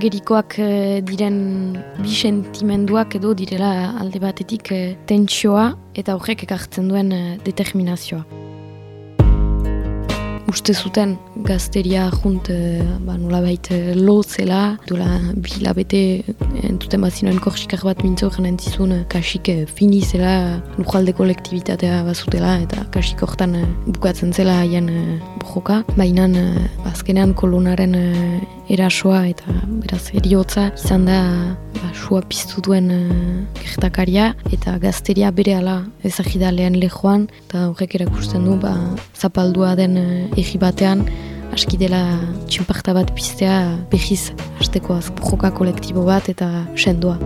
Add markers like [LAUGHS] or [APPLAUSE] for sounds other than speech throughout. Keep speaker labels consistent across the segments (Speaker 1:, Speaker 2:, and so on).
Speaker 1: agerikoak eh, diren bi sentimenduak edo direla alde batetik eh, tentsioa eta horrek ekartzen duen eh, determinazioa uste zuten gazteria junt e, ba, nola baita e, lotzela, dola bilabete entuten bat zinoen korsikar bat mintzo garen entzizun kasik e, finizela lujalde kolektibitatea bazutela eta kasik hortan e, bukatzen zela haien e, bojoka. Baina e, azkenean kolonaren e, erasoa eta beraz eriotza izan da ba, sua piztu duen e, gertakaria eta gazteria bere ala ezagida lehen lehoan eta horrek erakusten du ba, zapaldua den egi batean aski dela txinparta bat piztea behiz hasteko joka kolektibo bat eta sendoa.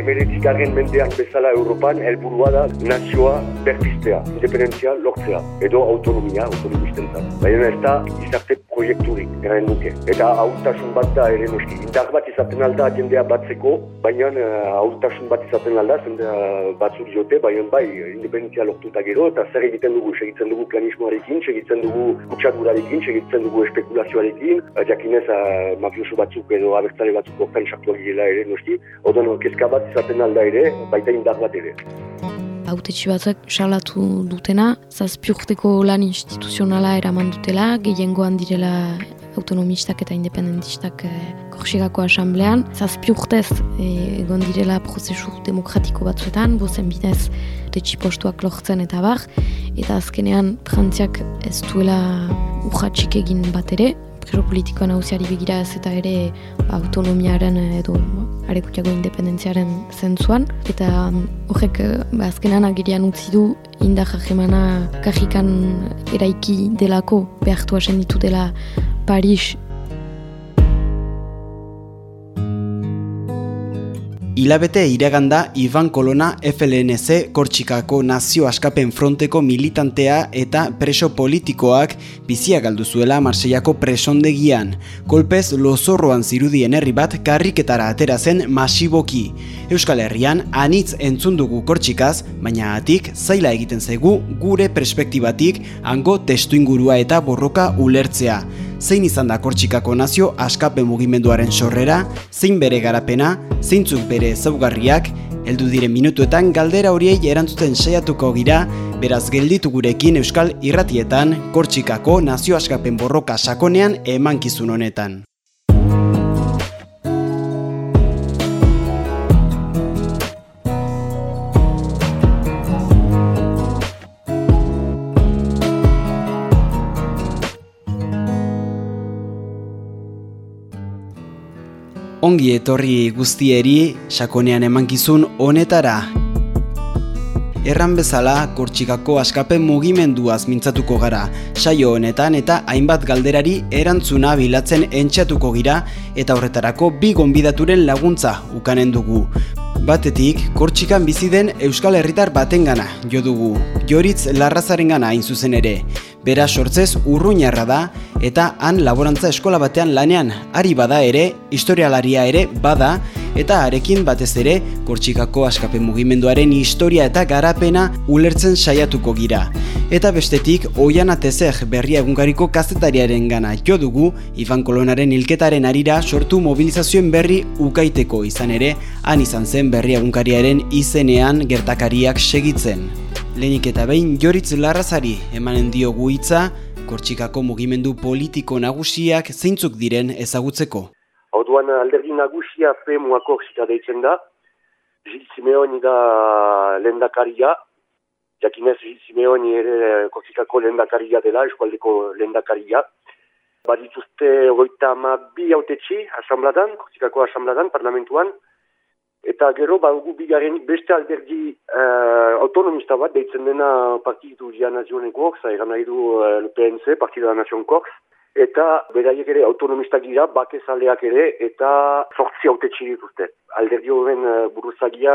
Speaker 2: Emeretikagen mendean bezala Europan helburua da nazioa berpiztea, independentzia lortzea, edo autonomia, autonomisten zan. Baina ez da izarte proiekturik, garen nuke. Eta hautasun bat da ere noski. Indar bat izaten alda jendea batzeko, baina hautasun bat izaten alda, zende batzuk diote, baina bai, independentzia lortuta gero, eta zer egiten dugu, segitzen dugu planismoarekin, segitzen dugu kutsadurarekin, segitzen dugu espekulazioarekin, jakinez mafioso batzuk edo abertzale batzuk orten sartuak ere noski, odan kezka bat izaten alda ere, baita indar bat ere
Speaker 1: autetxi batzuk salatu dutena, zazpi urteko lan instituzionala eraman dutela, gehiengoan direla autonomistak eta independentistak eh, korsigako asamblean. Zazpi urtez eh, egon direla prozesu demokratiko batzuetan, bozen bidez retxi postuak lortzen eta bar, eta azkenean frantziak ez duela urratxik egin bat ere, preso politikoan hauziari begira ez eta ere ba, autonomiaren edo arekutiago independentziaren zentzuan. Eta horrek ba, azkenan agirian utzi du indar jajemana kajikan eraiki delako behartu ditu dela Paris
Speaker 3: Ilabete iraganda Ivan Kolona FLNC Kortxikako nazio askapen fronteko militantea eta preso politikoak bizia galdu zuela Marsellako presondegian. Kolpez lozorroan zirudien herri bat karriketara atera zen masiboki. Euskal Herrian anitz entzun dugu Kortxikaz, baina atik zaila egiten zaigu gure perspektibatik hango testu ingurua eta borroka ulertzea zein izan da Kortxikako nazio askapen mugimenduaren sorrera, zein bere garapena, zeintzuk bere ezaugarriak, heldu diren minutuetan galdera horiei erantzuten saiatuko gira, beraz gelditu gurekin Euskal Irratietan Kortxikako nazio askapen borroka sakonean emankizun honetan. Ongi etorri guztieri sakonean emankizun honetara. Erran bezala, Kortxikako askapen mugimenduaz mintzatuko gara, saio honetan eta hainbat galderari erantzuna bilatzen entxatuko gira eta horretarako bi gonbidaturen laguntza ukanen dugu. Batetik, Kortxikan bizi den Euskal Herritar batengana jo dugu, Joritz Larrazaren gana hain zuzen ere. Bera sortzez urruñarra da eta han laborantza eskola batean lanean ari bada ere, historialaria ere bada eta arekin batez ere Kortxikako askapen mugimenduaren historia eta garapena ulertzen saiatuko gira. Eta bestetik, oian atezek berria egunkariko kazetariaren gana jo dugu, Ivan Kolonaren hilketaren arira sortu mobilizazioen berri ukaiteko izan ere, han izan zen berria egunkariaren izenean gertakariak segitzen. Lehenik eta behin Joritz Larrazari emanen diogu hitza Kortxikako mugimendu politiko nagusiak zeintzuk diren ezagutzeko.
Speaker 2: Orduan alderdi nagusia FEMUA Kortxika deitzen da. Gil Simeoni da lendakaria. Jakinez Gil Simeoni ere Kortxikako lendakaria dela, eskualdeko lendakaria. Badituzte ogoita ama bi autetxi asambladan, Kortxikako asambladan, parlamentuan. Eta gero, ba, gu beste alderdi uh, autonomista bat, deitzen dena Partidu Dia Nazionen Korks, egan nahi du uh, PNC, Partidu Nazion eta beraiek ere autonomista gira, bakezaleak ere, eta sortzi haute uste. Alderdi horren uh, buruzagia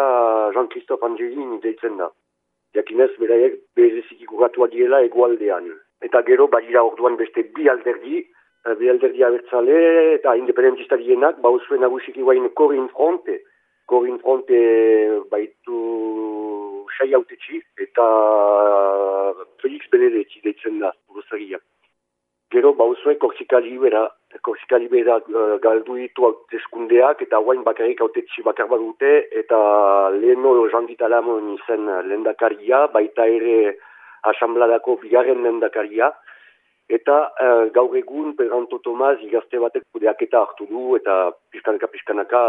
Speaker 2: Jean-Christophe Angelin deitzen da. Jakinez, beraiek berezik ikugatuak direla egualdean. Eta gero, badira orduan beste bi alderdi, bi alderdi abertzale eta independentista dienak, ba usue nagusiki guain Corin Fronte, Corin Fronte baitu sai autetxi eta Felix Benedetti deitzen da, buruzagia. Gero ba usue Korsika Libera, Korsika Libera uh, galdu ditu eskundeak eta guain bakarrik autetxi bakar badute eta leheno janditalamon izen lendakaria, baita ere asambladako bigarren lendakaria, Eta uh, gaur egun Pedranto Tomaz igazte batek kudeaketa hartu du eta pizkanaka pizkanaka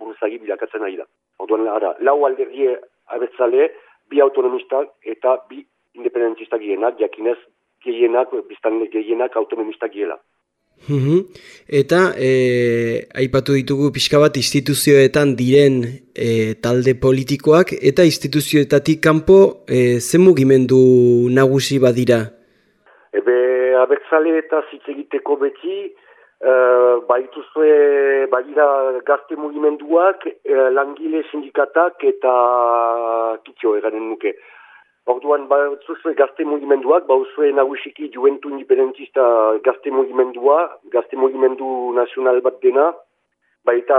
Speaker 2: buruzagi bilakatzen ari da. Orduan, ara, lau alderdi abertzale, bi autonomistak eta bi independentistak gienak, jakinez gehienak, biztan gehienak autonomistak giela.
Speaker 4: Mhm. Eta e, aipatu ditugu pixka bat instituzioetan diren e, talde politikoak eta instituzioetatik kanpo e, zen mugimendu nagusi badira?
Speaker 2: Ebe abertzale eta zitzegiteko beti, uh, baituzue badira gazte mugimenduak, uh, langile sindikatak eta kitio eganen nuke. Orduan, baituzue gazte mugimenduak, bauzue nagusiki juventu independentista gazte mugimendua, gazte mugimendu nazional bat dena, baita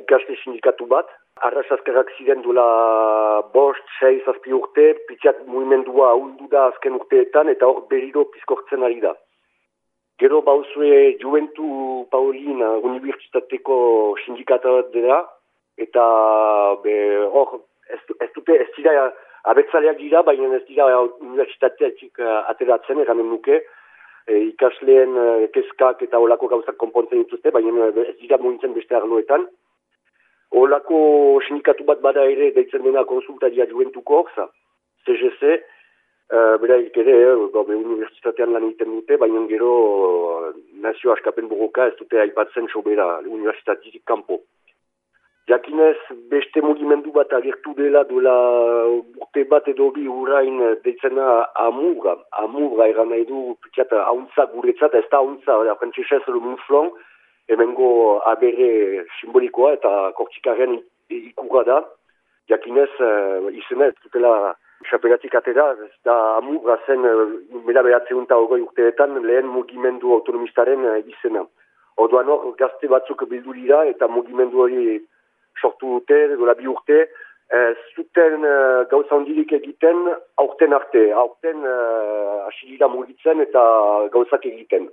Speaker 2: ikaste sindikatu bat, Arrasazkarrak ziren duela bost, sei, zazpi urte, pitxat mugimendua ahuldu da azken urteetan eta hor beriro pizkortzen ari da. Gero bauzue Juventu Paulina Unibertsitateko sindikata dira eta hor ez, ez dute ez dira abetzaleak dira, baina ez dira universitateatik uh, ateratzen eramen nuke. E, ikasleen uh, kezkak eta olako gauzak konpontzen dituzte, baina ez dira muintzen beste arloetan. Olako sindikatu bat bada ere deitzen dena konsultaria juventuko orza, CGC, eh, beraik ere, gobe universitatean lan egiten dute, baina gero nazio askapen buruka ez dute aipatzen sobera universitatik kanpo. Jakinez beste mugimendu bat agertu dela duela urte bat edo bi urain deitzena amurra. Amurra eran nahi du, pitzat, hauntza guretzat, ez da hauntza, frantzisez, le mouflon, hemengo abere simbolikoa eta kortsikaren ikurra da. Jakinez, uh, izenez, dutela xapelatik atera, ez da amurra zen, uh, bera behatzen ogoi urteetan, lehen mugimendu autonomistaren uh, izena. Orduan hor, gazte batzuk bildu dira eta mugimendu hori sortu dute, dola bi urte, uh, zuten uh, gauza ondirik egiten, aurten arte, aurten uh, asilira mugitzen eta gauzak egiten.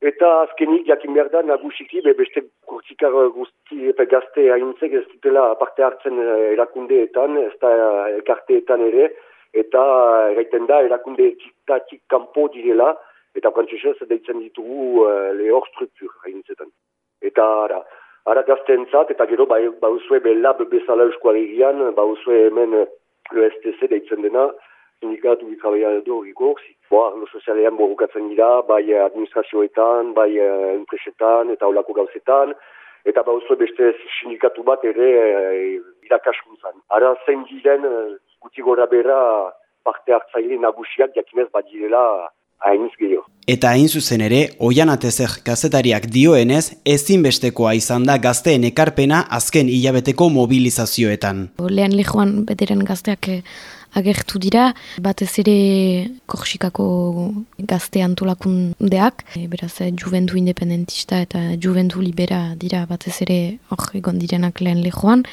Speaker 2: Eta azkenik jakin behar da nagusiki be beste kurtsikar guzti eta gazte haintzek ez dutela parte hartzen eh, erakundeetan, ez da eh, elkarteetan ere, eta erraiten da erakundeetatik kanpo direla, eta frantzesez deitzen ditugu uh, lehor struktur haintzetan. Eta ara, ara gazteentzat, eta gero ba, bauzue belab bezala euskuaregian, bauzue hemen le STC deitzen dena, sindikatu bitrabaiador igorzi. Boa, lo sozialean borrokatzen dira, bai administrazioetan, bai uh, enpresetan eta olako gauzetan, eta bauzue beste sindikatu bat ere uh, irakaskuntzan. Ara zein diren, guti gora bera parte hartzaile nagusiak jakinez badirela hainiz gehiago.
Speaker 3: Eta hain zuzen ere, oian atezer gazetariak dioenez, ezinbestekoa izan da gazteen ekarpena azken hilabeteko mobilizazioetan.
Speaker 1: Lehen lehoan bederen gazteak agertu dira, batez ere korsikako gazte antolakundeak, e, beraz e, juventu independentista eta juventu libera dira batez ere hor egon direnak lehen lehoan.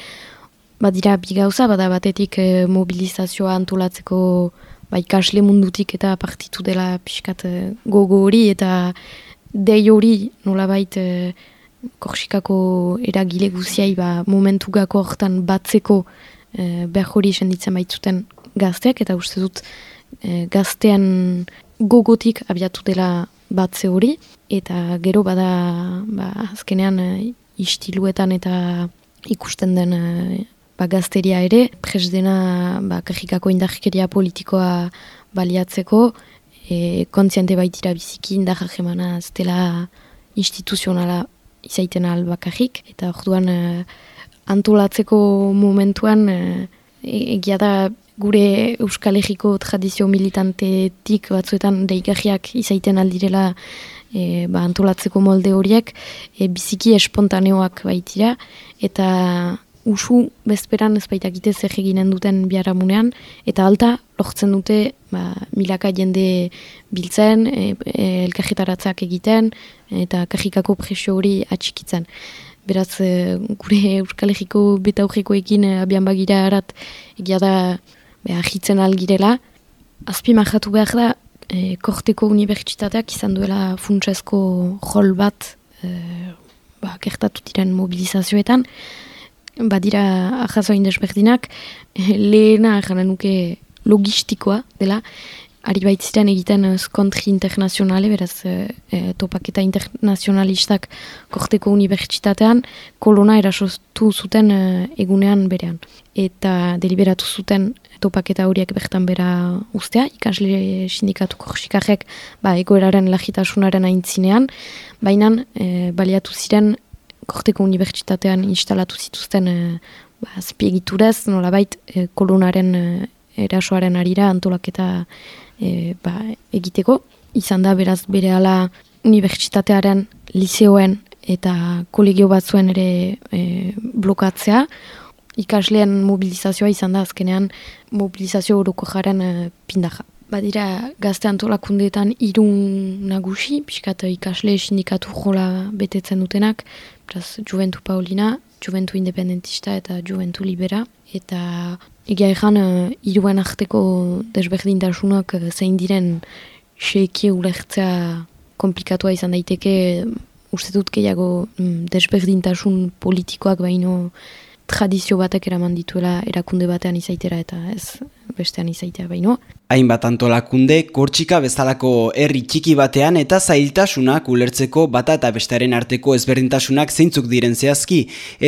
Speaker 1: Ba dira bi gauza, bada batetik mobilizazioa antolatzeko ba, ikasle mundutik eta partitu dela pixkat e, gogo hori eta dei hori nolabait e, korsikako eragile guziai ba, momentu gako horretan batzeko e, behar hori esenditzen baitzuten gazteak eta uste dut e, gaztean gogotik abiatu dela batze hori eta gero bada ba, azkenean e, istiluetan eta ikusten den e, ba, gazteria ere presdena ba, kajikako indarkeria politikoa baliatzeko e, kontziente baitira biziki indarra jemana ztela instituzionala izaiten albakajik eta orduan e, antolatzeko momentuan e, egia da gure Euskal Herriko tradizio militantetik batzuetan deigarriak izaiten aldirela e, ba, antolatzeko molde horiek e, biziki espontaneoak baitira. Eta usu bezperan ez baita gite zer eginen duten biharamunean, eta alta lortzen dute ba, milaka jende biltzen, e, e, egiten, eta kajikako presio hori atxikitzen. Beraz, e, gure Euskal Herriko beta horrekoekin e, abian bagira harat egia da ahitzen algirela. Azpi mahatu behar da, e, korteko unibertsitateak izan duela funtsezko rol bat e, ba, kertatu diren mobilizazioetan, badira ahazoin desberdinak, [LAUGHS] lehena janen nuke logistikoa dela, ari baitziren egiten skontri internazionale, beraz e, topaketa internazionalistak korteko unibertsitatean, kolona erasotu zuten egunean berean. Eta deliberatu zuten topaketa horiek bertan bera ustea, ikasle sindikatu korsikarrek ba, egoeraren lagitasunaren aintzinean, baina e, baliatu ziren korteko unibertsitatean instalatu zituzten e, ba, spiegiturez, nolabait e, kolonaren e, erasoaren arira antolaketa e, ba, egiteko. Izan da beraz bere ala unibertsitatearen liseoen eta kolegio batzuen ere e, blokatzea, ikasleen mobilizazioa izan da azkenean mobilizazio horoko jaren eh, pindaja. Badira gazte antolakundeetan irun nagusi, piskat ikasle sindikatu jola betetzen dutenak, beraz Juventu Paulina, Juventu Independentista eta Juventu Libera. Eta egia ezan uh, iruen arteko desberdintasunak uh, zein diren seiki ulertzea komplikatua izan daiteke, uste dut gehiago mm, desberdintasun politikoak baino tradizio batek eraman dituela erakunde batean izaitera eta ez bestean izaitea baino.
Speaker 3: Hainbat antolakunde, kortxika bezalako herri txiki batean eta zailtasunak ulertzeko bata eta bestearen arteko ezberdintasunak zeintzuk diren zehazki,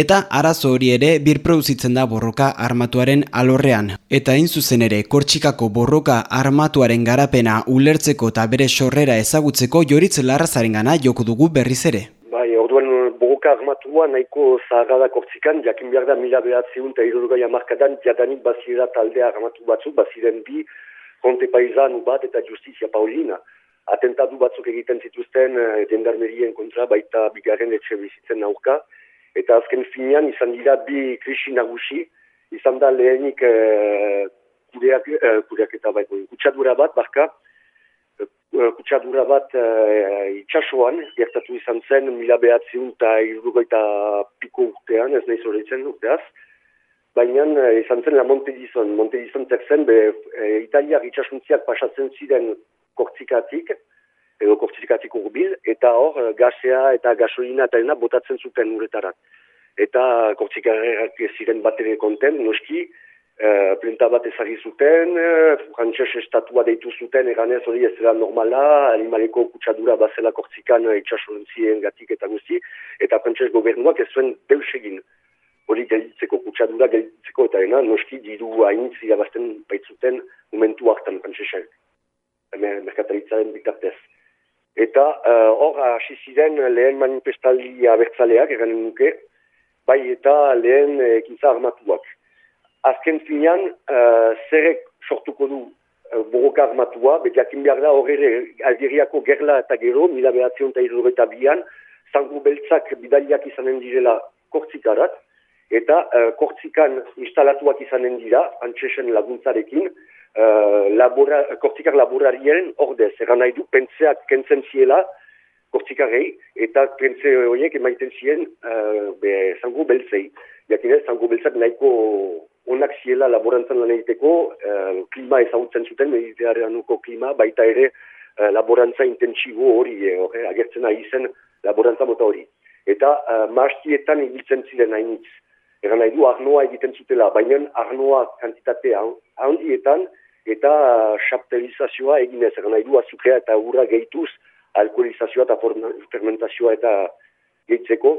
Speaker 3: eta arazo hori ere birproduzitzen da borroka armatuaren alorrean. Eta hain zuzen ere, kortxikako borroka armatuaren garapena ulertzeko eta bere sorrera ezagutzeko joritz larrazaren gana joko dugu berriz ere
Speaker 2: armatua nahiko zaharra kortzikan, jakin behar da mila behatzeun eta irurgai amarkadan jadanik bazira taldea armatu batzuk, baziren bi konte paizanu bat eta justizia paulina. Atentatu batzuk egiten zituzten e, dendarmerien kontra baita bigarren etxe bizitzen aurka. Eta azken finean izan dira bi krisi nagusi, izan da lehenik e, kudeak, e, kudeak eta baiko, kutsadura bat, barka, Eh, kutsadura bat uh, itxasuan, gertatu izan zen, mila behatziun eta irrugaita piko urtean, ez nahi zorritzen urteaz. Baina uh, izan zen la Montedizon. Montedizon terzen, be, uh, italiak itxasuntziak pasatzen ziren kortzikatik, edo kortzikatik urbil, eta hor, uh, gasea eta gasolina eta botatzen zuten uretarat. Eta kortzikarrak ziren bat ere konten, noski, Uh, plenta bat ezagri zuten, uh, frantxez estatua deitu zuten, eganez hori ez zela normala, animaleko kutsadura bazela kortzikan uh, itxasuntzien gatik eta guzti, eta frantxez gobernuak ez zuen deus egin. Hori gelditzeko, kutsadura gelditzeko, eta ena, noski diru hainitz irabazten baitzuten momentu hartan frantxezak, merkataritzaren bitartez. Eta hor, uh, hasi ziren lehen manifestaldi abertzaleak, eganen nuke, bai eta lehen ekintza armatuak azken finean, uh, zerek sortuko du uh, borroka armatua, betiakin behar da horre Algeriako gerla eta gero, mila behatzion eta eta bian, zango beltzak bidaliak izanen direla kortzikarat, eta uh, kortzikan instalatuak izanen dira, antxesen laguntzarekin, uh, labora, kortzikar laborarien ordez, eran nahi du, pentseak kentzen ziela, kortzikarei, eta pentse horiek emaiten ziren uh, be, zango beltzei. Jakinez, zango beltzak nahiko onak ziela laborantzan lan egiteko, eh, klima ezagutzen zuten, mediterranuko klima, baita ere eh, laborantza intentsibo hori, eh, agertzen ari zen laborantza mota hori. Eta eh, maastietan ibiltzen ziren hainitz. Egan nahi du, arnoa egiten zutela, baina arnoa kantitate handietan eta xaptelizazioa eginez. Egan nahi du, azukea eta urra gehituz, alkoholizazioa eta fermentazioa eta gehitzeko,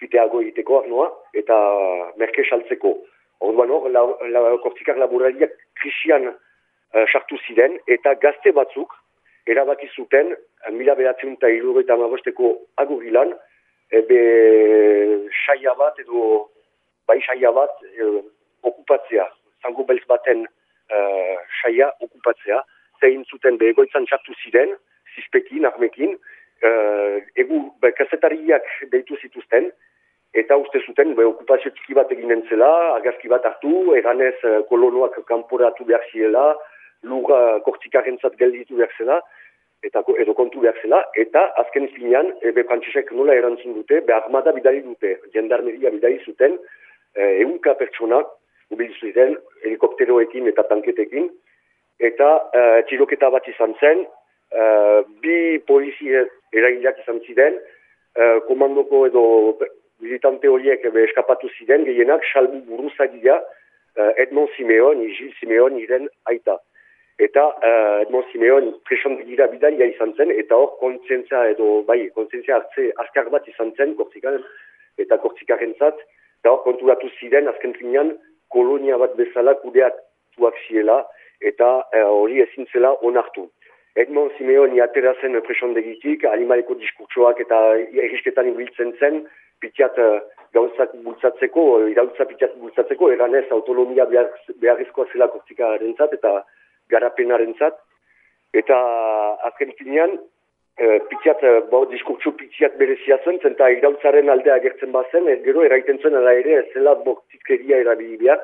Speaker 2: fiteago egiteko arnoa, eta merke saltzeko. Orduan hor, la, la, kortikak laborariak krisian uh, sartu ziren, eta gazte batzuk, erabaki zuten, mila behatzen eta irureta amabosteko agurilan, ebe saia bat edo bai saia bat e, okupatzea, zango beltz baten uh, saia okupatzea, zein zuten behegoitzan sartu ziren, zizpekin, armekin, uh, egu, be, kasetariak deitu zituzten, eta uste zuten, be, okupazio txiki bat eginen zela, agazki bat hartu, eganez uh, kolonoak kanporatu behar zirela, lura kortikaren zat gelditu behar zela, eta, edo kontu behar zela, eta azken finean, ebe frantzisek nola erantzun dute, be armada bidali dute, jendarmeria bidali zuten, uh, eunka pertsona, mobilizu ziren, helikopteroekin eta tanketekin, eta uh, txiloketa bat izan zen, uh, bi polizia eragileak izan ziren, uh, komandoko edo militante horiek eskapatu ziren, gehienak salbu buruzagia uh, Edmond Simeon, Gil Simeon iren aita. Eta uh, Edmond Simeon presondegira bidalia izan zen, eta hor kontzientzia edo, bai, kontzientzia hartze azkar bat izan zen, kortzikaren, eta kortzikaren zat, eta hor konturatu ziren, azken finean, kolonia bat bezala kudeatuak ziela, eta uh, hori uh, ezin zela onartu. Edmond Simeon atera zen presondegitik, animaleko diskurtsoak eta errisketan ibiltzen zen, pitiat uh, gauzak bultzatzeko, irautza pitiat bultzatzeko, eranez autonomia behar, beharrizkoa zela kortikaren eta garapenaren zat. Eta azken finean, uh, pitiat, uh, bo, diskurtsu pitiat berezia zen, zenta irautzaren aldea gertzen bazen, gero eraiten zen ala ere, zela bortizkeria erabili behar,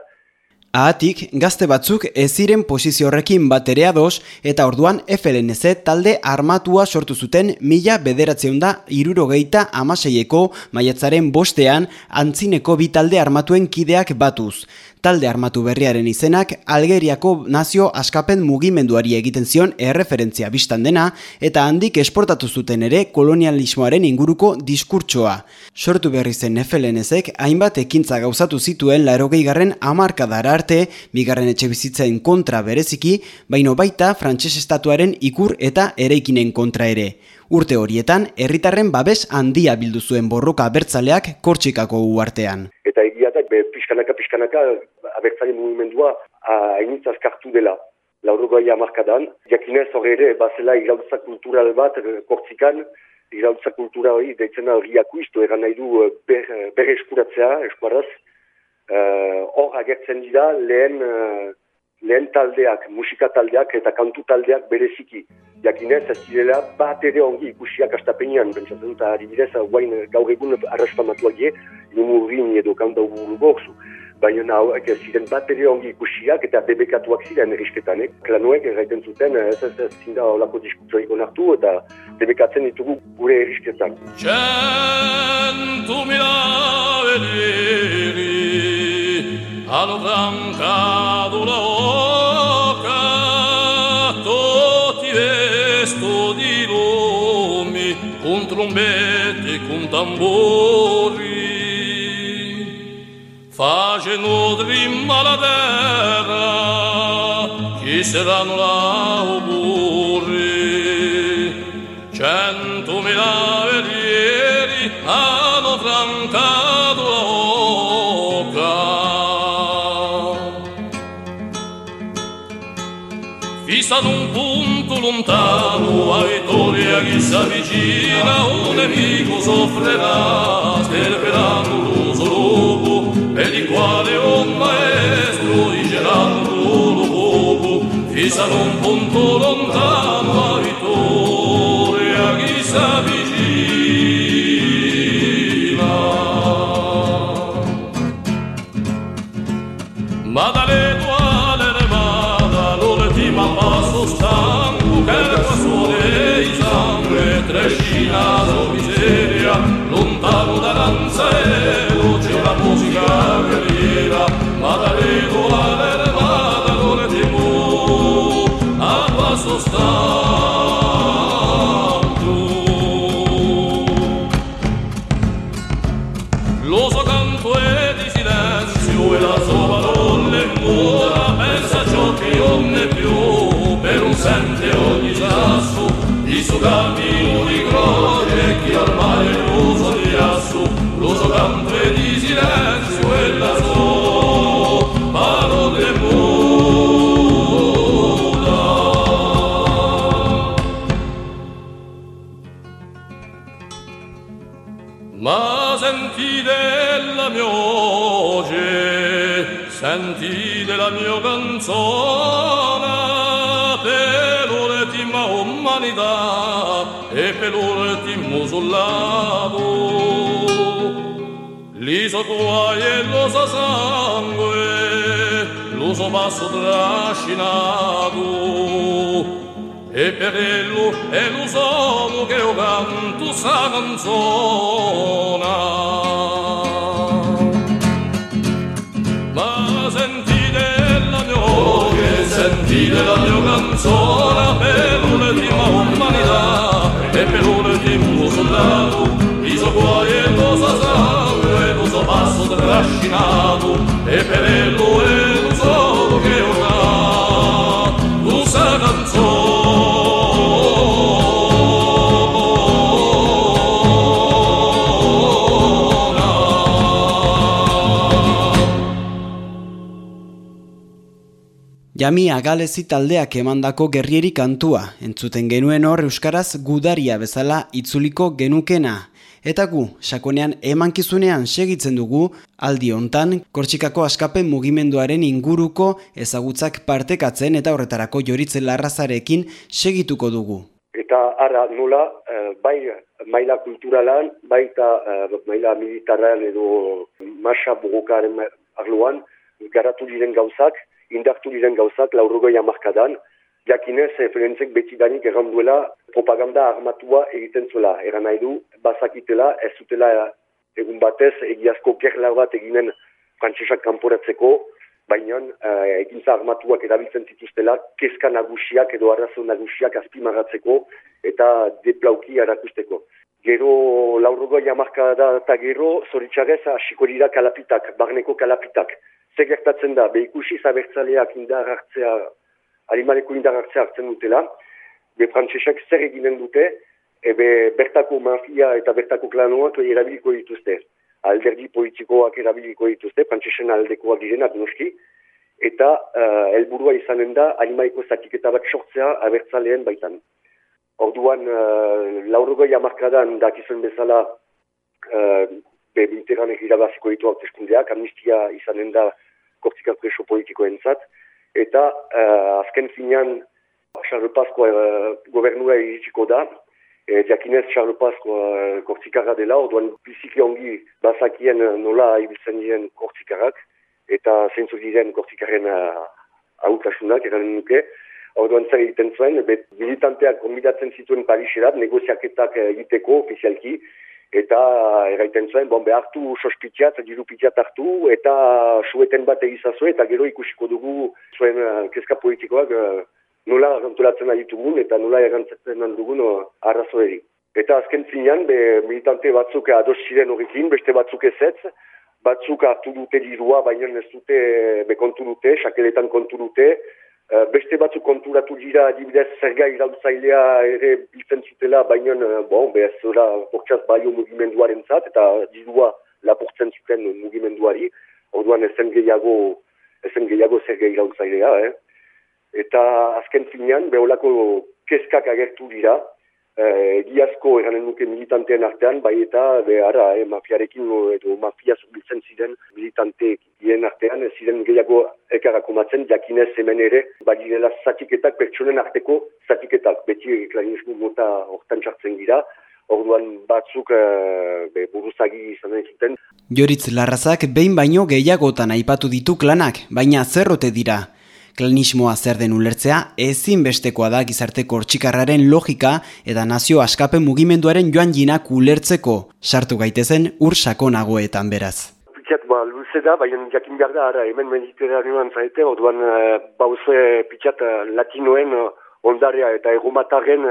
Speaker 3: Ahatik, gazte batzuk ez ziren posizio horrekin batere ados eta orduan FLNZ talde armatua sortu zuten mila bederatzeunda irurogeita amaseieko maiatzaren bostean antzineko bi talde armatuen kideak batuz talde armatu berriaren izenak Algeriako nazio askapen mugimenduari egiten zion erreferentzia biztan dena eta handik esportatu zuten ere kolonialismoaren inguruko diskurtsoa. Sortu berri zen FLNZek hainbat ekintza gauzatu zituen larogei garren amarkadara arte, bigarren etxe bizitzaen kontra bereziki, baino baita frantses estatuaren ikur eta ereikinen kontra ere. Urte horietan, herritarren babes handia bildu zuen borroka bertzaleak kortxikako uartean.
Speaker 2: Eta pixkanaka, pixkanaka, abertzale mugimendua hainitz azkartu dela. Lauro gai amarkadan, jakinez hori ere, bazela irautza kultural bat, eh, kortzikan, irautza kultura hori, deitzen hori akuiztu, eran nahi du eh, ber, eh, eskuratzea, eskuaraz, hor uh, agertzen dira lehen, uh, lehen taldeak, musika taldeak eta kantu taldeak bereziki. Jakinez, ez direla bat ere ongi ikusiak astapenean, bentsatzen eta adibidez, guain gaur egun arrastamatuak je, numurrin edo kanta gorzu baina hauek ziren bat ere ongi ikusiak eta bebekatuak ziren erisketanek. Klanuek erraiten zuten ez ez ez zinda olako diskutzoik onartu eta bebekatzen ditugu gure erisketan. Centu mila a lo branca d'una oca tutti vesto di lumi con trombetti con tamburi. Face nodri maladera ci saranno lauburi centomila vista un punto lontano, A vittoria chi si avvicina, un nemico soffrerà, sperperanno l'uso lupo, e di quale un maestro diceranno loro poco, fissano un punto lontano, destinato miseria, lontano da danza e luce la musica guerriera, ma da regola l'elevata non è timore, a passo stanto.
Speaker 5: Lo so canto è di silenzio e la sua parola è muora, pensa ciò
Speaker 2: che non è più, per sente ogni sasso, di suo cammino sempre di silenzio e la sua parola muda.
Speaker 3: Ma senti della mia voce, senti della mia canzone, per l'ultima umanità e per l'ultimo sull'amore soldato
Speaker 5: L'iso lo sangue, l'uso basso trascinato, e per ello è l'uso che io canto sa canzona. Ma sentite la mia voce, sentite la mia canzone per l'ultima umanità e per l'ultimo soldato, l'iso lo sangue, passo trascinato e per ello è lo solo che ho dato canzone
Speaker 3: Jami agalezi taldeak emandako gerrieri kantua, entzuten genuen hor euskaraz gudaria bezala itzuliko genukena. Eta gu, sakonean emankizunean segitzen dugu, aldi hontan kortxikako askapen mugimenduaren inguruko ezagutzak partekatzen eta horretarako joritzen larrazarekin segituko dugu.
Speaker 2: Eta ara nola, eh, bai maila kulturalan, bai eta eh, maila militarrean edo masa bugokaren arloan, garatu diren gauzak, indartu diren gauzak laurugoi amarkadan, jakinez, Ferentzek beti danik erranduela propaganda armatua egiten zuela. Eran nahi du, bazakitela, ez zutela egun batez, egiazko gerla bat eginen frantsesak kanporatzeko, baina uh, egintza armatuak erabiltzen zituztela, kezka nagusiak edo arrazo nagusiak azpimarratzeko eta deplauki arakusteko. Gero laurrogoa jamarka da eta gero, zoritxarez, asiko dira kalapitak, barneko kalapitak. Zer gertatzen da, behikusi zabertzaleak indar hartzea animaleko indarartzea hartzen dutela, be frantsesak zer eginen dute, ebe bertako mafia eta bertako klanoak erabiliko dituzte. Alderdi politikoak erabiliko dituzte, frantsesen aldekoak direnak noski, eta uh, helburua izanen da animaliko zatiketa bat sortzea abertzaleen baitan. Orduan, uh, laurogoi amarkadan dakizuen bezala uh, be militeranek irabaziko ditu hauteskundeak, amnistia izanen da kortikak preso politikoen zat, eta uh, azken finean Charles Pasqua uh, gobernua iritsiko da, e, diakinez Charles Pasqua uh, kortikarra dela, orduan biziki ongi bazakien nola ibiltzen diren kortikarak, eta zentzu diren ahultasunak uh, eranen nuke, orduan zer egiten zuen, bet militanteak konbidatzen zituen Pariserat, negoziaketak egiteko ofizialki, eta eraiten zuen, bon, behartu sospitiat, diru pitiat hartu, eta sueten bat egizazu, eta gero ikusiko dugu zuen uh, kezka politikoak uh, nola antolatzen ditugun eta nola erantzatzen dugun uh, arrazoeri. Eta azken zinean, be, militante batzuk ados ziren horrekin, beste batzuk ezetz, batzuk hartu dute dirua, baina ez dute bekontu dute, sakeletan kontu dute, Eh, beste batzuk konturatu dira adibidez zerga irautzailea ere biltzen zutela, baina eh, bon, behaz zora bortxaz baio mugimenduaren zat, eta didua lapurtzen zuten mugimenduari, orduan ezen gehiago, ezen gehiago zerga irautzailea, eh? Eta azken finean, beholako keskak agertu dira, egiazko eranen nuke militanteen artean, bai eta behara, eh, mafiarekin edo mafia zubiltzen ziren militanteen artean, ziren gehiago ekarako matzen, jakinez hemen ere, bai dela zatiketak, pertsonen arteko zatiketak, beti klarinismo mota hortan txartzen gira, orduan batzuk eh, be, buruzagi izan zuten.
Speaker 3: Joritz Larrazak behin baino gehiagotan aipatu ditu klanak, baina zerrote dira. Klanismoa zer den ulertzea, ezin bestekoa da gizarte kortxikarraren logika eta nazio askapen mugimenduaren joan jinak ulertzeko, sartu gaitezen ur sakonagoetan beraz.
Speaker 2: Pitzat, ba, luze da, baina jakin behar da, ara, hemen mediterranean zaite, orduan uh, bauze pitzat uh, latinoen uh, ondarea eta egumataren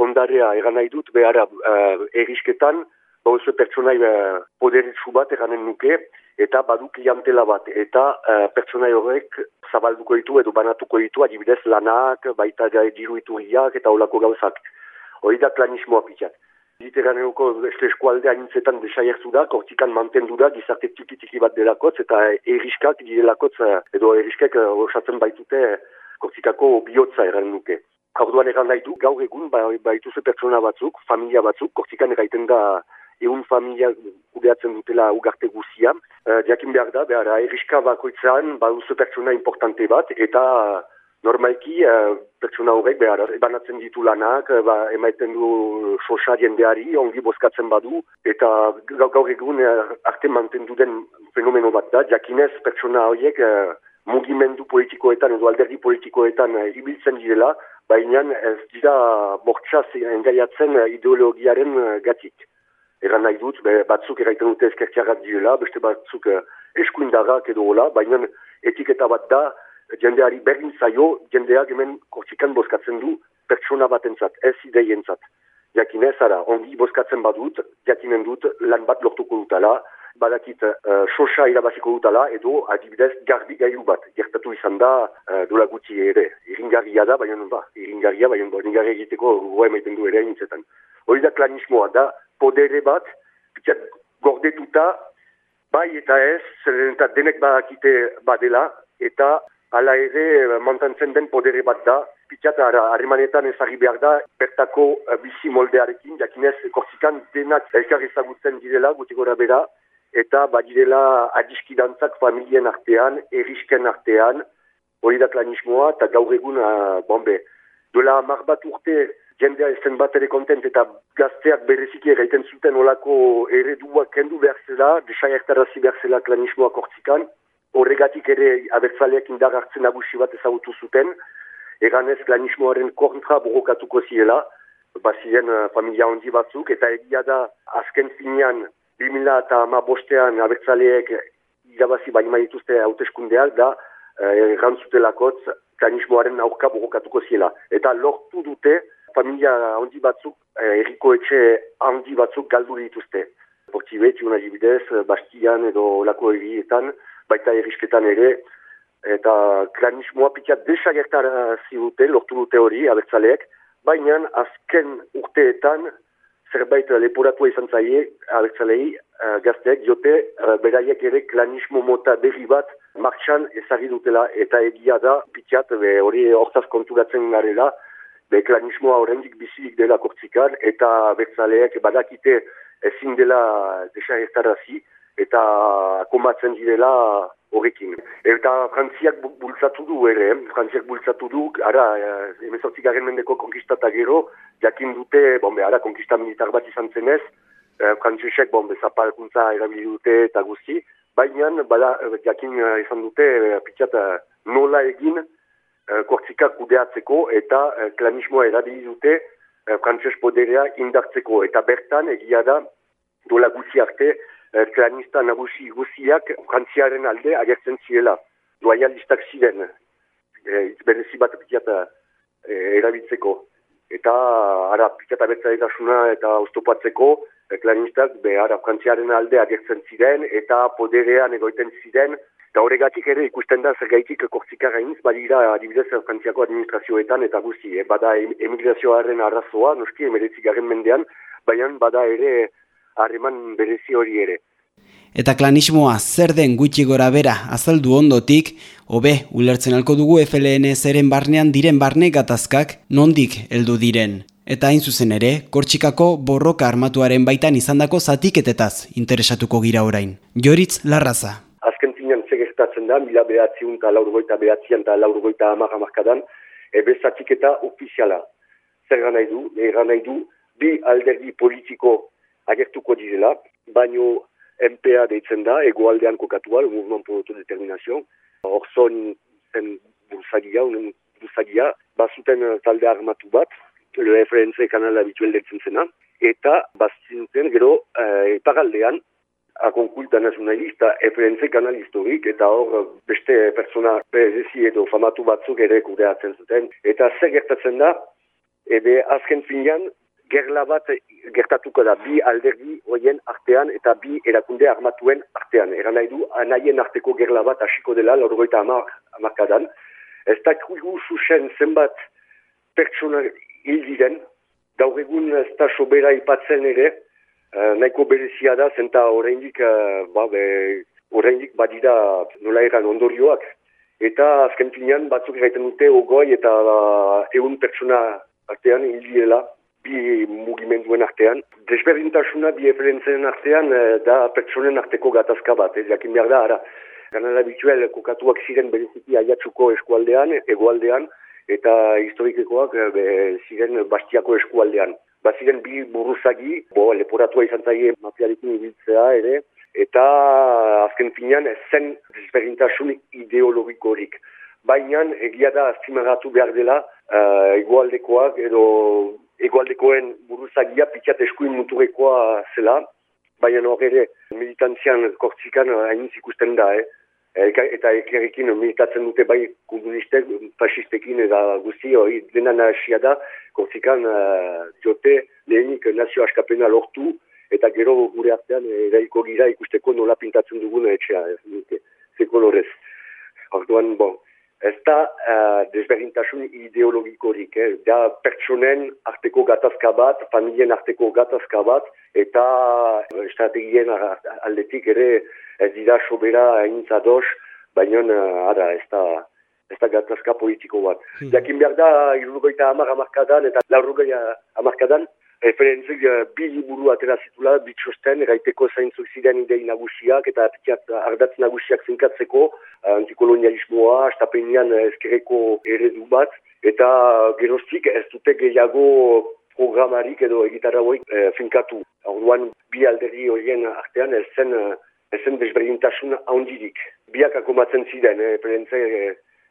Speaker 2: ondarea eran nahi dut, behar uh, erisketan, bauze pertsonai uh, poderitzu bat eranen nuke, eta baduk jantela bat, eta uh, pertsonai horrek zabalduko ditu edo banatuko ditu adibidez lanak, baita diru ituriak eta olako gauzak. Hori da klanismoa pitzat. Literaneuko este eskualdea nintzetan desaiertu da, kortikan mantendu da, gizarte tiki-tiki bat delakotz, eta eriskak direlakotz, edo eriskak osatzen baitute kortikako bihotza eran nuke. Orduan eran nahi du, gaur egun ba, baituze pertsona batzuk, familia batzuk, kortikan eraiten da egun familia kudeatzen dutela ugarte guzia. Uh, diakin behar da, behar, eriska bakoitzan, baduzu pertsona importante bat, eta Normalki, uh, pertsona horrek behar, ebanatzen ditu lanak, ba, emaiten du sosa jendeari, ongi boskatzen badu, eta gaur egun uh, arte mantendu den fenomeno bat da, jakinez pertsona horiek uh, mugimendu politikoetan edo alderdi politikoetan uh, ibiltzen direla, baina ez dira bortxaz engaiatzen ideologiaren gatik. Eran nahi dut, be, batzuk eraiten dute ezkertiarak direla, beste batzuk uh, eskuindarrak edo hola, baina etiketa bat da, jendeari berdin zaio, jendeak hemen kortxikan boskatzen du pertsona batentzat, ez ideientzat. Jakinez, ara, ongi boskatzen badut, jakinen dut lan bat lortuko dutala, badakit uh, sosa irabaziko dutala, edo adibidez garbi gailu bat, gertatu izan da uh, dola guti ere. Iringarria da, baina ba, iringarria, baina ba, iringarria egiteko goa emaiten du ere egintzetan. Hori da klanismoa da, podere bat, pitxat gordetuta, bai eta ez, zer denek badakite badela, eta Hala ere, eh, mantantzen den podere bat da, pitxata harremanetan ezagri behar da, bertako uh, bizi moldearekin, jakinez, korsikan denak elkar ezagutzen direla, guti gora bera, eta badirela adiskidantzak familien artean, erisken artean, hori da klanismoa, eta gaur egun, uh, bombe, duela mar bat urte, jendea ezen bat ere kontent, eta gazteak bereziki egiten zuten olako eredua kendu behar zela, desaiertarazi behar zela klanismoa korsikan, horregatik ere abertzaleak indar hartzen nagusi bat ezagutu zuten, eganez planismoaren kontra borokatuko zirela, baziren uh, familia handi batzuk, eta egia da azken zinean, 2000 eta ama bostean abertzaleek irabazi baina maituzte hauteskundeak da, uh, errantzutelakotz planismoaren aurka borokatuko zirela. Eta lortu dute, familia handi batzuk, uh, erriko etxe handi batzuk galdu dituzte. Portibet, una jibidez, Bastian edo lako egietan, baita erisketan ere, eta klanismoa pitzat desagertara zidute, lortu dute hori, abertzaleek, baina azken urteetan zerbait leporatu izan zaie, abertzalei, uh, gazteek, jote, uh, beraiek ere klanismo mota berri bat martxan ezagri dutela, eta egia da, pitzat, hori hortaz konturatzen garela, be klanismoa horrendik bizirik dela kortzikan, eta abertzaleek badakite ezin dela desagertara zi, eta komatzen direla horrekin. Eta frantziak bultzatu du ere, frantziak bultzatu du, ara, eh, emezortzik garen mendeko konkistata gero, jakin dute, bombe, ara, konkista militar bat izan zenez, eh, frantzisek, bombe, zapalkuntza erabili dute eta guzti, baina, bada, eh, jakin eh, izan dute, eh, pitxat, nola egin, eh, kortzika kudeatzeko, eta eh, klanismoa erabili dute, eh, frantzes poderea indartzeko, eta bertan, egia da, dola guzti arte, Eh, klanista nagusi guziak frantziaren alde agertzen zirela. Loyalistak ziren, e, berezi bat pikiata e, erabiltzeko. Eta, ara, pikiata betzaetasuna eta oztopatzeko, e, klanistak, be, ara, frantziaren alde agertzen ziren, eta poderean egoiten ziren, eta horregatik ere ikusten da zer gaitik kortzikara iniz, badira adibidez frantziako administrazioetan eta guzti, e, bada emigrazioaren arrazoa, noski, emeretzik garen mendean, baina bada ere harreman berezi hori ere.
Speaker 3: Eta klanismoa zer den gutxi gora bera azaldu ondotik, hobe ulertzen alko dugu FLNZ-eren barnean diren barne gatazkak nondik heldu diren. Eta hain zuzen ere, kortxikako borroka armatuaren baitan izandako zatiketetaz interesatuko gira orain. Joritz Larraza.
Speaker 2: Segestatzen da, mila behatziun eta laurgoita behatzian eta laurgoita amarra markadan, ebe zatiketa ofiziala. Zer nahi du, nahi du, bi alderdi politiko agertuko direla, baino MPA deitzen da, egoaldean kokatua, le Mouvement pour l'Autodetermination. Hor zon zen bursagia, unen bursagia, bazuten eh, talde armatu bat, le FNC kanal habituel deitzen zena, eta bazintzen gero e, paraldean, akonkulta nazionalista, FNC kanal historik, eta hor beste persona bezezi edo famatu batzuk ere kudeatzen zuten. Eta zer gertatzen da, ebe azken finean, gerla bat gertatuko da bi alderdi hoien artean eta bi erakunde armatuen artean. Eran nahi du, anahien arteko gerla bat hasiko dela, laurgoita amarkadan. Ez da krugu susen zenbat pertsona hil diren, gaur egun ez da sobera ipatzen ere, uh, nahiko berezia da, zenta horreindik, uh, ba, horreindik badida nola eran ondorioak. Eta azken finean batzuk egiten dute ogoi eta uh, egun pertsona artean hil direla bi mugimenduen artean. Desberdintasuna bi eferentzen artean eh, da pertsonen arteko gatazka bat, ez jakin behar da, ara. Kanal habituel kokatuak ziren bereziki aiatsuko eskualdean, egoaldean, eta historikekoak be, ziren bastiako eskualdean. Ba ziren bi buruzagi, bo, leporatua izan zaie mafiarekin ibiltzea ere, eta azken finean zen desberintasun ideologikorik. Baina egia da azimagatu behar dela uh, egoaldekoak edo egoaldekoen buruzagia pitzat eskuin muturekoa zela, baina hor ere militantzian kortzikan hain ikusten da, eh? Eta ekerrekin militatzen dute bai komunistek, fasistekin eta guzti hori dena nahasia da, kortzikan uh, jote lehenik nazio askapena lortu, eta gero gure artean eraiko gira ikusteko nola pintatzen dugun etxea, eh, zeko lorez. Orduan, bon, ez da uh, desberdintasun ideologikorik, eh? da pertsonen arteko gatazka bat, familien arteko gatazka bat, eta estrategien aldetik ere ez dira sobera haintza dos, baina uh, ara, ez da, ez da gatazka politiko bat. Hmm. Jakin behar da, irurgoita amar amarkadan eta laurgoia amarkadan, referentzik bi liburu atera zitula, bitxosten, eraiteko zaintzuk ziren idei nagusiak eta ardatz nagusiak zinkatzeko, antikolonialismoa, estapenean ezkereko eredu bat, eta gerostik ez dute gehiago programarik edo egitarra hoik uh, finkatu. Orduan bi alderri horien artean ez zen, uh, ez zen desberdintasun handirik. Biak akomatzen ziren, eh,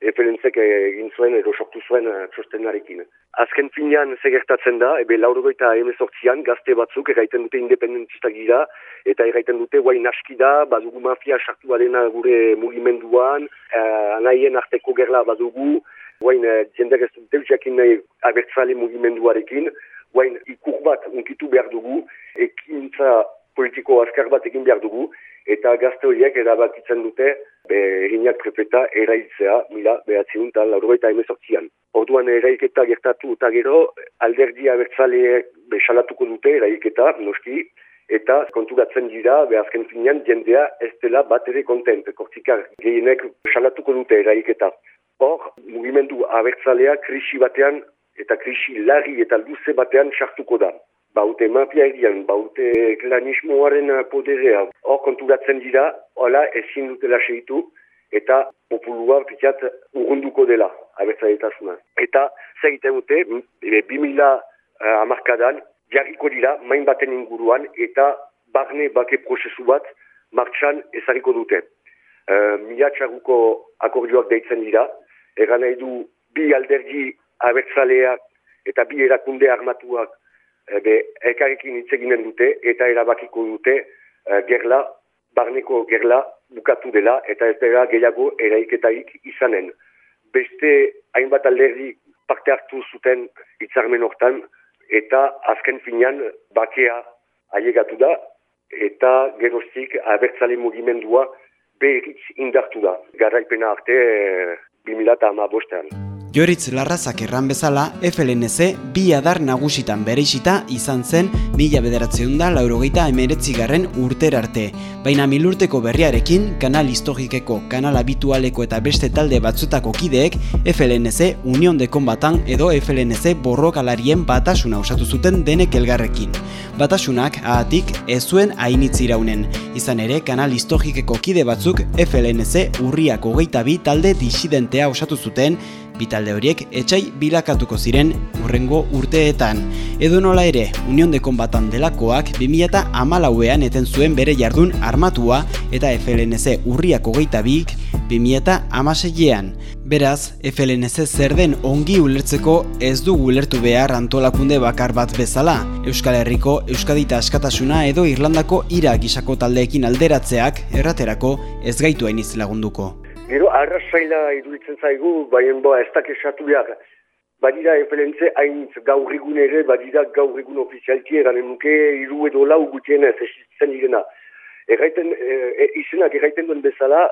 Speaker 2: referentzek egin zuen edo sortu zuen uh, txostenarekin. Azken finean segertatzen da, ebe laurogoita emezortzian gazte batzuk erraiten dute independentistak gira, eta erraiten dute guain aski da, badugu mafia sartu badena gure mugimenduan, uh, anaien arteko gerla badugu, guain uh, jendek ez dute jakin nahi abertzale mugimenduarekin, guain ikur bat unkitu behar dugu, ekintza politiko azkar bat egin behar dugu, eta gazte horiek erabakitzen dute be, eginak prefeta eraitzea mila behatziun eta laurogeita emezortzian. Orduan eraiketa gertatu eta gero alderdia bertzaleek besalatuko dute eraiketa noski eta konturatzen dira behazken finean jendea ez dela bat ere kontent. Kortzikar gehienek besalatuko dute eraiketa. Hor, mugimendu abertzalea krisi batean eta krisi larri eta luze batean sartuko da baute mafia erian, baute klanismoaren poderea. Hor konturatzen dira, hola ezin dutela segitu, eta populua pitzat urrunduko dela, abertzaetasuna. Eta zer egiten dute, bi mila uh, amarkadan, jarriko dira, main baten inguruan, eta barne bake prozesu bat martxan ezariko dute. Uh, mila txarruko akordioak deitzen dira, egan nahi du bi aldergi abertzaleak eta bi erakunde armatuak ebe, elkarrekin hitz eginen dute eta erabakiko dute uh, gerla, barneko gerla bukatu dela eta ez dela gehiago eraiketarik izanen. Beste hainbat alderdi parte hartu zuten hitzarmen hortan eta azken finean bakea ailegatu da eta gerostik abertzale mugimendua behiritz indartu da. Garraipena arte e, 2008an.
Speaker 3: Joritz Larrazak erran bezala, FLNC bi adar nagusitan bereizita izan zen mila bederatzen da laurogeita emeretzigarren urter arte. Baina milurteko berriarekin, kanal historikeko, kanal habitualeko eta beste talde batzutako kideek FLNC Union de Kombatan edo FLNC borrokalarien batasuna osatu zuten denek elgarrekin. Batasunak ahatik ez zuen hainitz iraunen. Izan ere, kanal historikeko kide batzuk FLNC urriak hogeita bi talde disidentea osatu zuten Bitalde horiek etxai bilakatuko ziren urrengo urteetan. Edo nola ere, Union de Kombatan delakoak 2000 amalauean eten zuen bere jardun armatua eta FLNZ urriako geita bik 2000 amaseilean. Beraz, FLNZ zer den ongi ulertzeko ez du ulertu behar antolakunde bakar bat bezala. Euskal Herriko Euskadita askatasuna edo Irlandako ira gisako taldeekin alderatzeak erraterako ez gaitu hainiz lagunduko.
Speaker 2: Gero, arrasaila iduritzen zaigu, baien boa, ez dakesatu behar. Badira efelentze hainitz gaur egun ere, badira gaur egun ofizialki eranen nuke iru edo lau gutien ez esitzen irena. Erraiten, e, e, izenak erraiten duen bezala,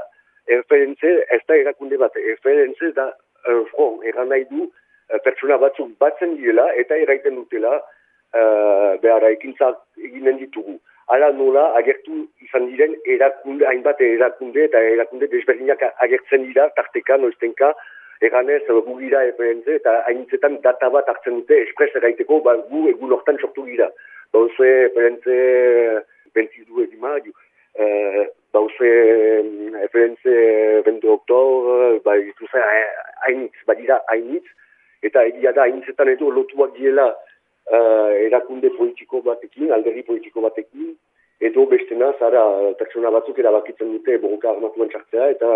Speaker 2: efelentze ez da erakunde bat. Efelentze da, e, front, eran nahi du, e, pertsona batzuk batzen direla eta erraiten dutela, e, behar, ekintzak eginen ditugu ala nola agertu izan diren erakunde, hainbat erakunde eta erakunde desberdinak agertzen dira, tarteka, noiztenka, eganez, gugira eprenze, eta hainitzetan data bat hartzen dute espres erraiteko, ba, gu egun hortan sortu gira. Eh, ba, oze, eprenze, bentizu egin ma, eh, ba, oze, eprenze, bende oktor, ba, ituzen, hainitz, ba, dira, hainitz, eta egia da, hainitzetan edo lotuak diela, uh, erakunde politiko batekin, alderri politiko batekin, edo bestena zara pertsona batzuk erabakitzen dute borroka armatuan txartzea, eta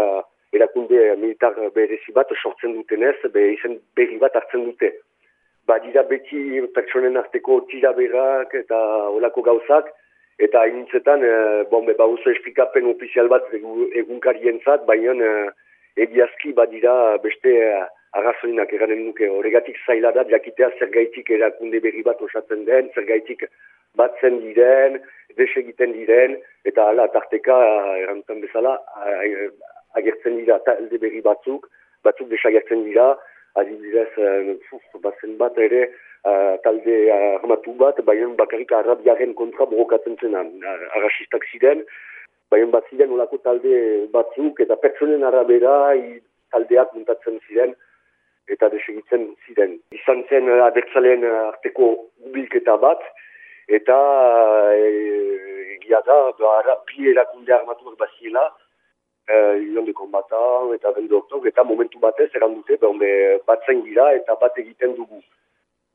Speaker 2: erakunde militar berezi bat sortzen dutenez, be izen berri bat hartzen dute. Badira beti pertsonen arteko tira berrak eta olako gauzak, eta hainitzetan, uh, bon, ba, esplikapen ofizial bat egunkarien zat, baina uh, egiazki badira beste arrazoinak eranen nuke horregatik zaila da jakitea zer gaitik erakunde berri bat osatzen den, zer gaitik batzen diren, desegiten diren, eta ala tarteka erantzen bezala agertzen dira talde berri batzuk, batzuk desagertzen dira, adibidez, uh, bazen bat ere talde armatu bat, baina bakarrik arabiaren kontra borokatzen zenan, arrasistak ziren, baina bat ziren olako talde batzuk, eta pertsonen arabera taldeak muntatzen ziren, eta desegitzen ziren. Izan zen uh, abertzaleen uh, arteko ubilketa bat, eta uh, egia da, ba, bi erakunde armatuak baziela, ilion de kombatan, eta bendo oktob, eta momentu batez eran dute, behombe, batzen gira eta bat egiten dugu.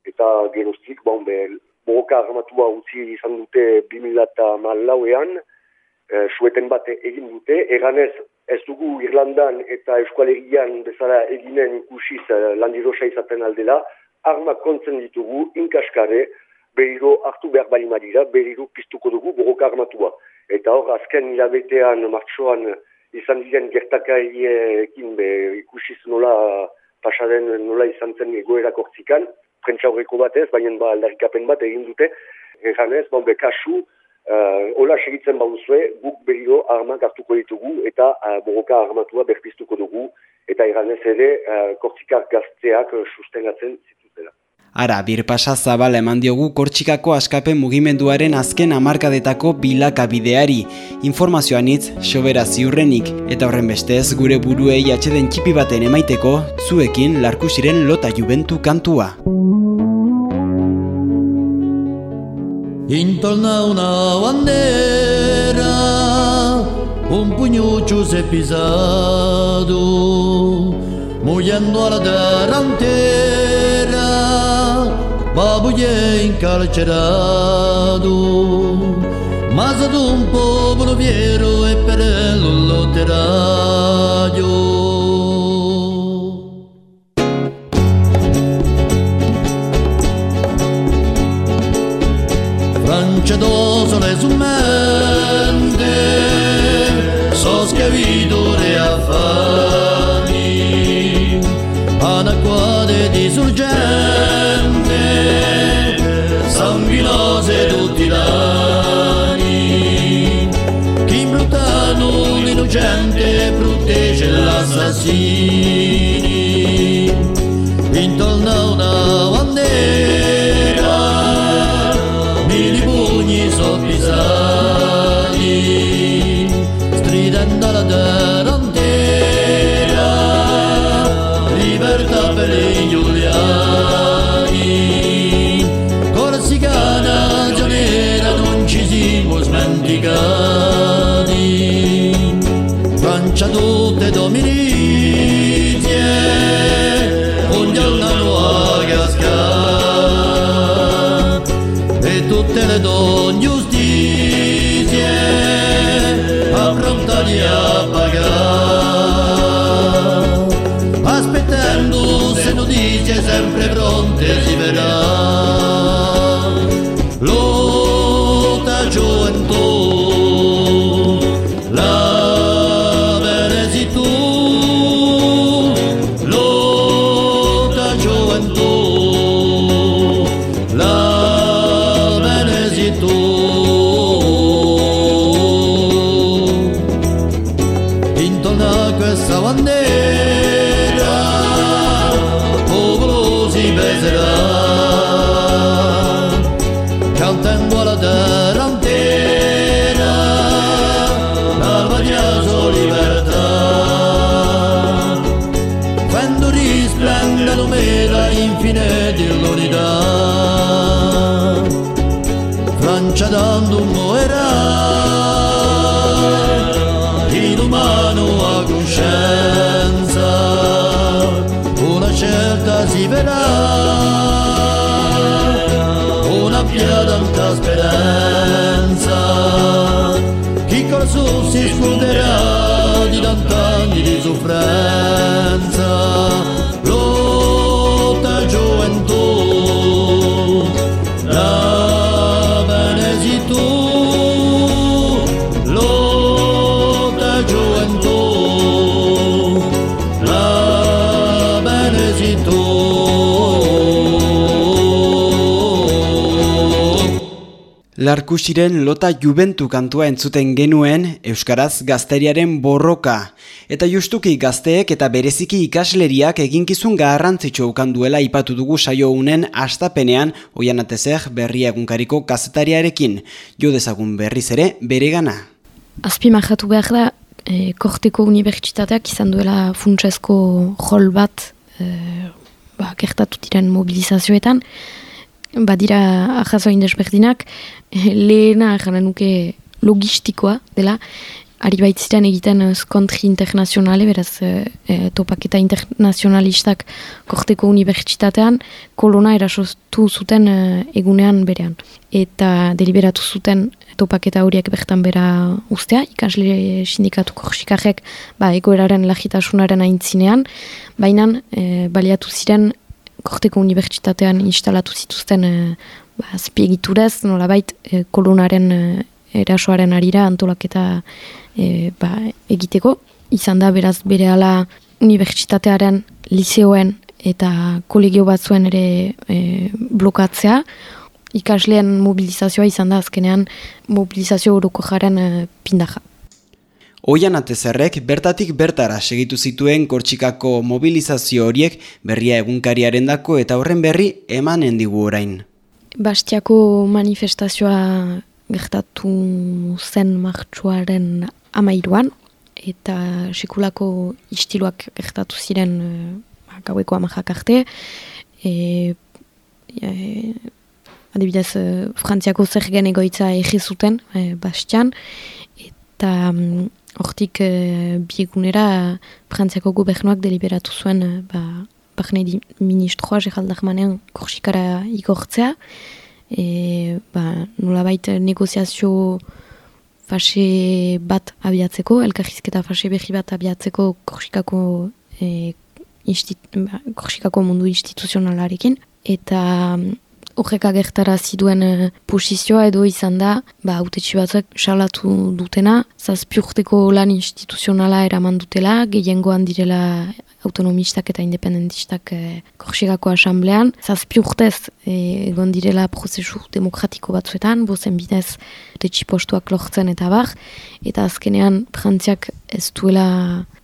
Speaker 2: Eta gerostik, behombe, borroka armatua utzi izan dute 2000 lauean, uh, sueten bat egin dute, eganez ez dugu Irlandan eta Eskualerian bezala eginen ikusiz uh, landirosa izaten aldela, armak kontzen ditugu, inkaskare, beriro hartu behar bali madira, beriro piztuko dugu borroka armatua. Eta hor, azken hilabetean, martxoan, izan diren gertakaiekin be, ikusiz nola pasaren nola izan zen egoerak hortzikan, prentsa horreko batez, baina ba aldarikapen bat egin dute, eganez, bon, kasu, Uh, Ola segitzen bauzue, guk beriro armak hartuko ditugu eta uh, borroka armatua berpiztuko dugu eta iranez ere uh, kortsikak gazteak uh, sustengatzen zituzela.
Speaker 3: Ara, birpasa zabala eman diogu Kortxikako askapen mugimenduaren azken amarkadetako bilaka bideari. Informazioan hitz, sobera ziurrenik, eta horren bestez gure buruei atxeden txipi baten emaiteko, zuekin larkusiren lota jubentu kantua.
Speaker 6: Intorno a una bandera un puñuccio si è pisato mugliendo alla terra intera babuye incarcerato. Ma stato un popolo vero e per lo lotteraio cedoso le summende, so schiavito le affami, anaquade disurgente, san vilose tutti l'ani, chi bruttano l'innocente protegge l'assassino. bandiera, libertà per gli fiora da speranza, chi col suo si scuderà di lontani di soffrire.
Speaker 3: Larkusiren lota jubentu kantua entzuten genuen Euskaraz gazteriaren borroka. Eta justuki gazteek eta bereziki ikasleriak eginkizun garrantzitsu ukan duela ipatu dugu saio unen astapenean oian atezek berria egunkariko kazetariarekin. Jo dezagun berriz ere beregana.
Speaker 1: Azpimajatu behar da, e, korteko unibertsitateak izan duela funtsezko rol bat e, ba, gertatu diren mobilizazioetan. Badira ahazoin desberdinak, [LAUGHS] lehena janen nuke logistikoa dela, ari baitziren egiten eh, skontri internazionale, beraz e, topaketa internazionalistak korteko unibertsitatean, kolona erasotu zuten e, egunean berean. Eta deliberatu zuten topaketa horiek bertan bera ustea, ikasle sindikatu korsikarrek ba, egoeraren lagitasunaren aintzinean, baina e, baliatu ziren korteko unibertsitatean instalatu zituzten e, ba, azpiegiturez, nolabait e, kolonaren e, erasoaren arira antolaketa e, ba, egiteko. Izan da beraz bere ala unibertsitatearen liseoen eta kolegio batzuen ere e, blokatzea. Ikasleen mobilizazioa izan da azkenean mobilizazio horoko jaren e, pindaja.
Speaker 3: Oian atezerrek bertatik bertara segitu zituen kortxikako mobilizazio horiek berria egunkariaren dako eta horren berri emanen digu orain.
Speaker 1: Bastiako manifestazioa gertatu zen martxuaren amairuan, eta sekulako istiluak gertatu ziren e, gaueko amajak arte. E, e, adibidez, e, Frantziako zer gen egoitza egizuten, e, Bastian, eta mm, hortik e, biegunera Frantziako gobernuak deliberatu zuen e, ba, Barne ministroa, Geraldak manean, korsikara igortzea, e, ba, nolabait negoziazio fase bat abiatzeko, elkarrizketa fase behi bat abiatzeko korsikako, e, ba, korsikako mundu instituzionalarekin. Eta horrek agertara ziduen e, posizioa edo izan da, ba, autetxi batzuk salatu dutena, zazpiurteko lan instituzionala eraman dutela, gehiengoan direla autonomistak eta independentistak e, korsigako asamblean. Zazpi urtez e, egon direla prozesu demokratiko batzuetan, bozen bidez postuak lortzen eta bar, eta azkenean frantziak ez duela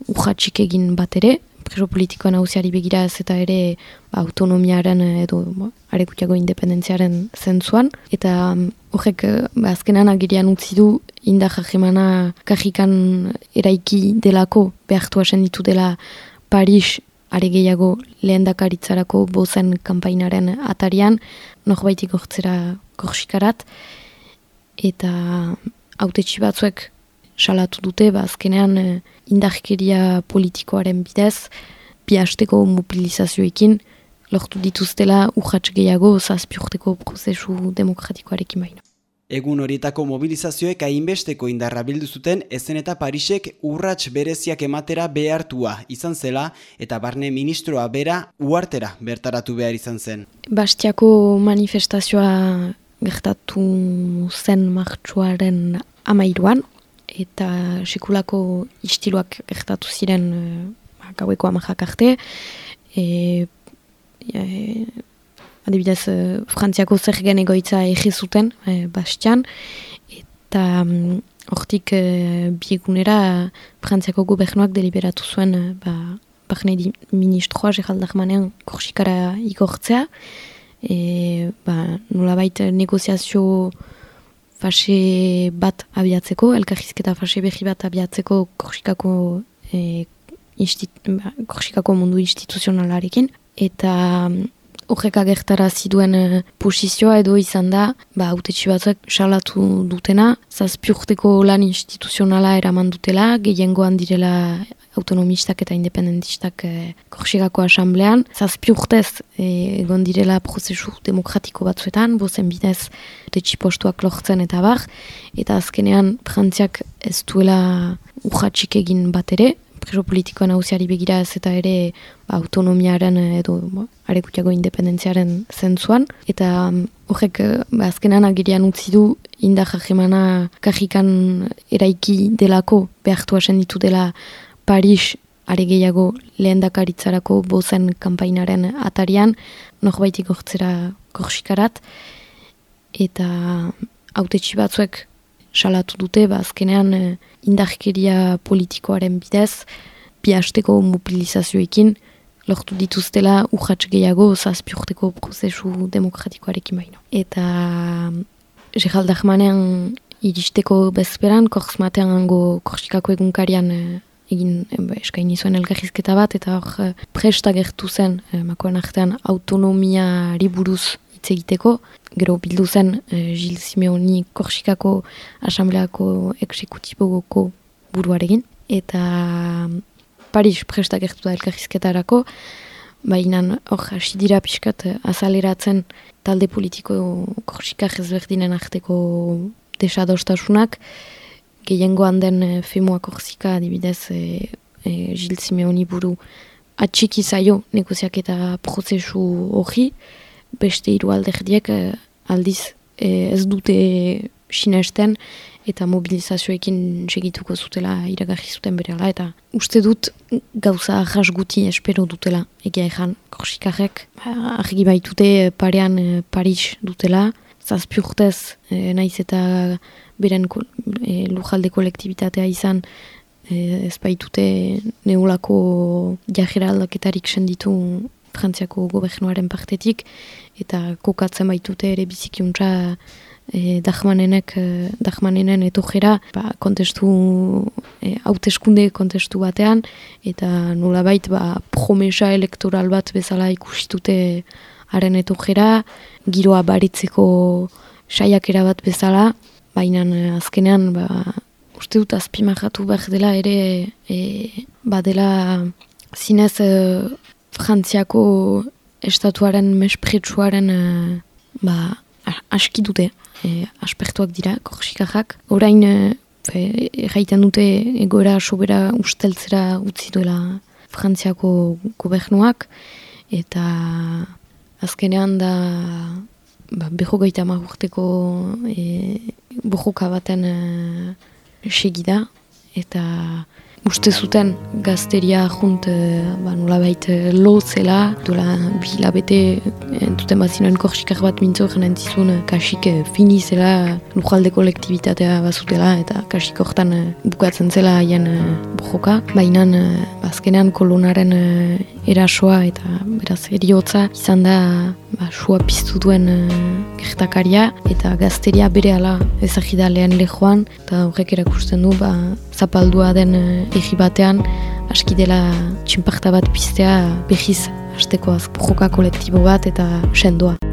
Speaker 1: urratxik egin bat ere, preso politikoan hauziari begira eta ere ba, autonomiaren edo ba, arekutiago independentziaren zentzuan, eta mm, horrek ba, azkenean agirian utzi du indar jajemana kajikan eraiki delako behartu asen ditu dela Paris are gehiago lehen dakaritzarako bozen kampainaren atarian, norbaitik gortzera gorsikarat, eta haute batzuek salatu dute, ba azkenean eh, indarkeria politikoaren bidez, bi hasteko mobilizazioekin, lortu dituztela urratx gehiago zazpiurteko prozesu demokratikoarekin baino.
Speaker 3: Egun horietako mobilizazioek hainbesteko indarra bildu zuten ezen eta Parisek urrats bereziak ematera behartua izan zela eta barne ministroa bera uartera bertaratu behar izan zen.
Speaker 1: Bastiako manifestazioa gertatu zen martxuaren amairuan eta sekulako istiluak gertatu ziren e, gaueko amajak arte. E, e, adibidez, uh, Frantziako zer gen egoitza egizuten, e, Bastian, eta um, hortik uh, biegunera Frantziako gobernuak deliberatu zuen uh, ba, Barne ministroa, Geraldak manean, korsikara igortzea, e, ba, nolabait negoziazio fase bat abiatzeko, elkarrizketa fase behi bat abiatzeko korsikako, e, ba, korsikako mundu instituzionalarekin, eta horrek agertara ziduen uh, posizioa edo izan da, ba, autetxi batzuk salatu dutena, zazpiurteko lan instituzionala eraman dutela, gehiengoan direla autonomistak eta independentistak e, korsigako asamblean. Zazpi urtez egon direla prozesu demokratiko batzuetan, bozen bidez detxipostuak lortzen eta bar, eta azkenean frantziak ez duela urratxik egin bat ere, preso politikoan hausiari begira ez eta ere ba, autonomiaren edo ba, arekutiago independentziaren zentzuan. Eta mm, horrek ba, azkenan agirian utzi du indar jajemana kajikan eraiki delako behartu asen dela Paris are gehiago lehen dakaritzarako bozen kampainaren atarian, norbaitik gortzera korsikarat, eta haute batzuek salatu dute, ba, azkenean eh, indarkeria politikoaren bidez, bi hasteko mobilizazioekin, lortu dituztela urratx gehiago zazpi urteko prozesu demokratikoarekin baino. Eta Gerald Ahmanean iristeko bezperan, korzmatean ango korsikako egunkarian eh, egin eskaini zuen elgarrizketa bat, eta hor eh, presta gertu zen, e, makoen artean autonomia buruz hitz egiteko, gero bildu zen e, Gil Simeoni Korsikako Asambleako eksekutibogoko buruarekin, eta Paris presta gertu da elkarrizketarako, baina hor hasi dira pixkat azaleratzen talde politiko Korsikak ezberdinen arteko desadostasunak, gehiengoan den e, femua korzika adibidez e, e, Gil Simeoni buru atxiki zaio negoziak eta prozesu hori, beste hiru alderdiek e, aldiz e, ez dute sinesten eta mobilizazioekin segituko zutela iragarri zuten bere eta uste dut gauza jasguti espero dutela egia ezan korsikarrek. Argi baitute parean Paris dutela zazpi urtez e, naiz eta beren e, lujalde kolektibitatea izan e, ez baitute neulako jajera aldaketarik senditu Frantziako gobernuaren partetik eta kokatzen baitute ere bizikiuntza e, dahmanenek, dahmanenen etojera ba, kontestu, e, hauteskunde kontestu batean eta nola bait ba, promesa elektoral bat bezala ikustute haren etojera, giroa baritzeko saiakera bat bezala, baina eh, azkenean ba, uste dut azpimahatu behar dela ere e, badela zinez e, frantziako estatuaren mespretsuaren e, ba, aski dute e, aspertuak dira korsikajak. Orain erraiten dute egora sobera usteltzera utzi duela frantziako gobernuak eta azkenean da ba, beho gaita magurteko e, bujuka baten e, segida eta uste zuten gazteria junt e, ba, nola baita lo zela. Dola bila bete entuten bat zinuen korsikar bat mintzo jenen zizun kasik fini zela lujalde kolektibitatea bazutela eta kasik hortan bukatzen zela haien bujuka baina azkenean kolonaren erasoa eta beraz eriotza izan da ba, sua piztu duen uh, gertakaria eta gazteria bere ala ezagida lehen lehoan eta horrek erakusten du ba, zapaldua den uh, egi batean aski dela txinpakta bat piztea behiz hasteko azpujoka kolektibo bat eta sendoa.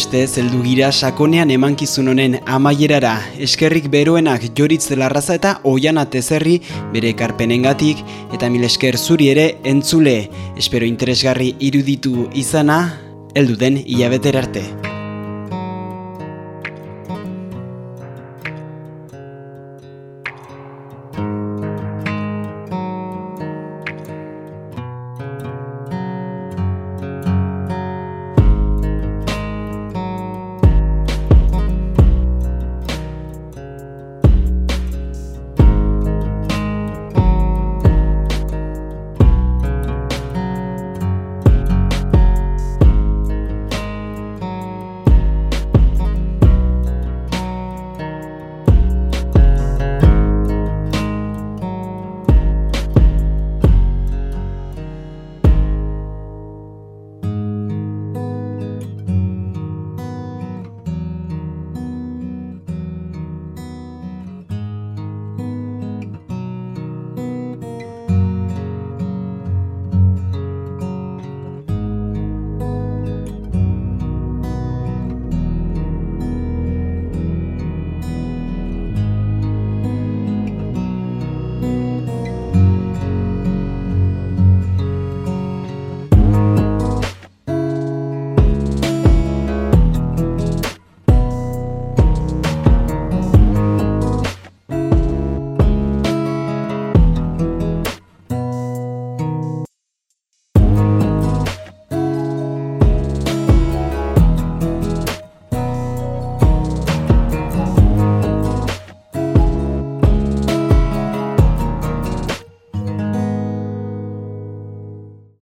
Speaker 3: Beste, zeldu gira sakonean emankizun honen amaierara, eskerrik beroenak joritz larraza eta oian atezerri bere karpenengatik eta mil esker zuri ere entzule, espero interesgarri iruditu izana, heldu den hilabetera arte.